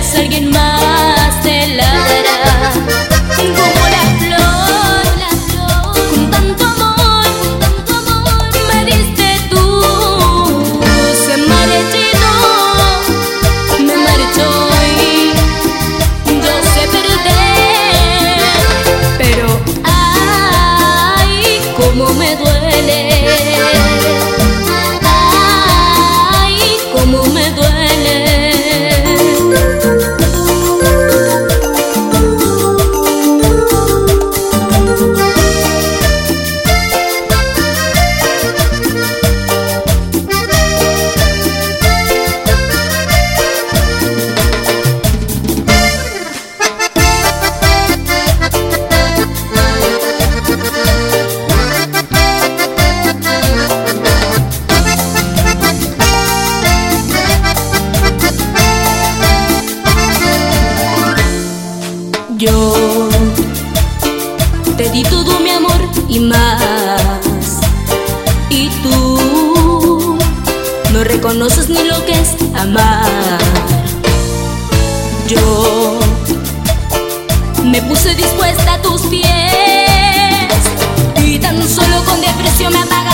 뱃살긴 마. yo. Te di todo mi amor y más. Y tú no reconoces ni lo que es amar. Yo me puse dispuesta a tus pies y tan solo con desprecio me apagaste.